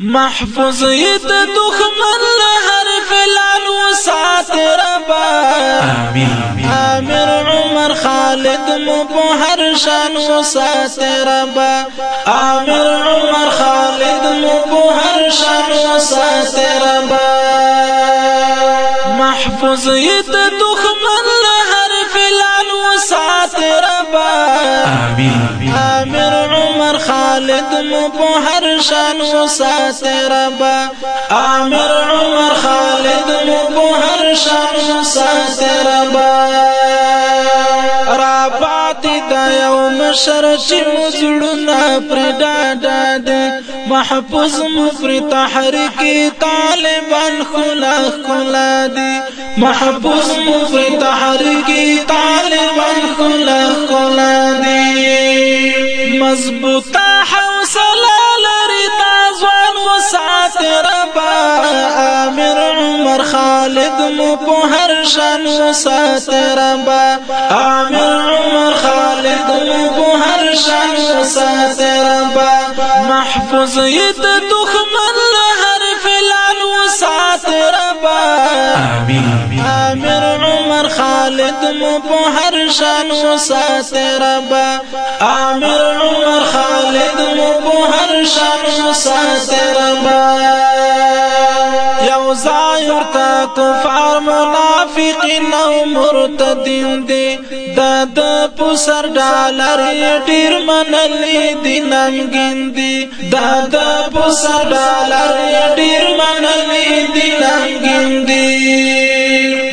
محفوظ ید دخمن لهر فلان و سات ربا آمین. آمیر عمر خالد مو په هر شان و سات ربا آمیر عمر خالد مو په هر شان و سات ربا محفوظ ید دخمن لهر فلان و سات ربا آمیر خالد مو په هر شان وسات ربا عامر عمر خالد مو په هر شان وسات ربا دا یو مشر چې مزړونه پر ډاډا دي محفوظ مفر تحریک طالبان خلا خلا دي. محفوظ مفر تحریک طالبان خلا خلا دي مضبوطه حوصله لري دا ځوان ربا امیر عمر خالد مو په هر شان وسات ربا امیر عمر خالد مو په هر شان وسات ربا محفوظ ید دښمن هر فلان وسات ربا امیر عمر خالد مو په هر شان وسات ربا امیر عمر خالد مو هر شان وسات ربا یو ظاهر تا کفار منافقین او مرتدین دی دا د پسر ډالر ډیر منلې دي نمګین دي دا د پسر ډالر ډیر منلې دي نمګین دي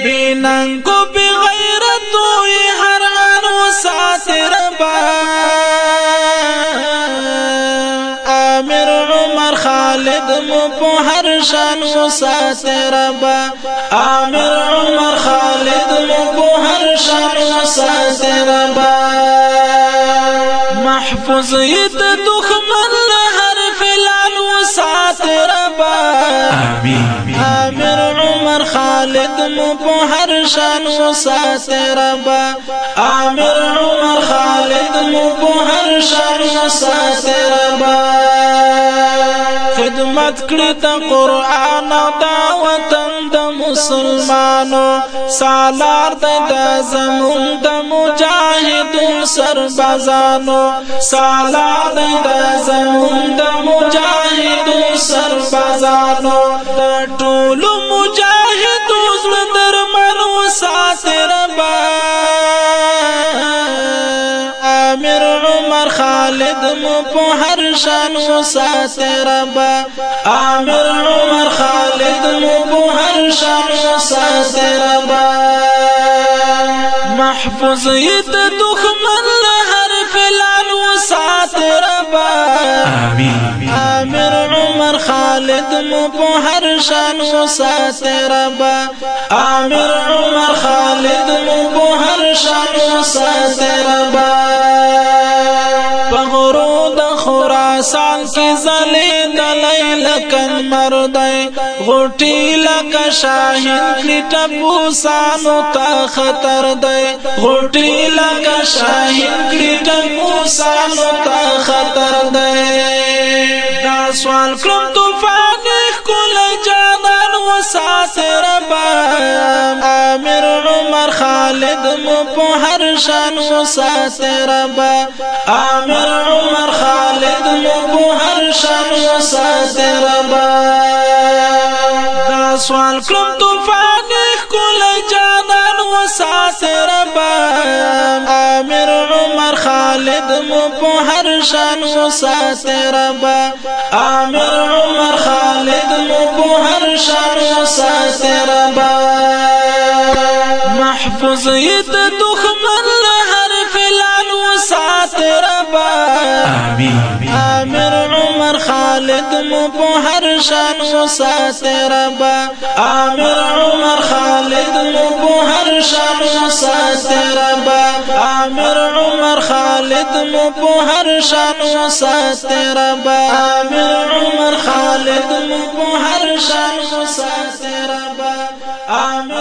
بیننګو بغیرت وي وسات ربا امیر عمر خالد مو په هر شان وسات ربا امیر عمر خالد مو په هر شان وسات ربا محفوظ ید دخمن هر فلان وسات ربا امين عمر خالد مو په هر شان وسات ربا امیر عمر خالد مو په هر شان وسات ربا خدمت کړی د قرآن أو د وطن د مسلمانو. سالار د زمون د مجاهدون سربازانو. سالار د زمون د مجاهدون سربازانو. عمر خالد مو په هر شان وسات ربا امیر عمر خالد مو په هر شان وسات ربا محفوظ ید دخمن هر فلان وسات ربا امين امیر عمر خالد مو په هر شان وسات ربا امیر عمر خالد مو په هر شان وسات ربا کن مردای غټی لکه شاهین کلیټه بوسانو ته خطر دی. غټی لکه شاهین کلیټه بوسانو ته خطر دی. دا سوال کړم طوفان کول جانان وساسره با امیر خالد مو په هر شان وسات ربا امیر عمر خالد مو په هر شان وسات ربا دا سوال کړم طوفان کول جانان وسات ربا امیر عمر خالد مو په هر شان وسات ربا امیر عمر خالد مو په هر شان وسات ربا ید دخمن هر فلان وسات ربا. امیر عمر خالد مو په هر شان وسات ربا. امیر عمر خالد مو په هر شان وسات ربا. امیر عمر خالد مو په هر شان وسات ربا. امیر عمر خالد مو په هر شان وسات ربا. امیر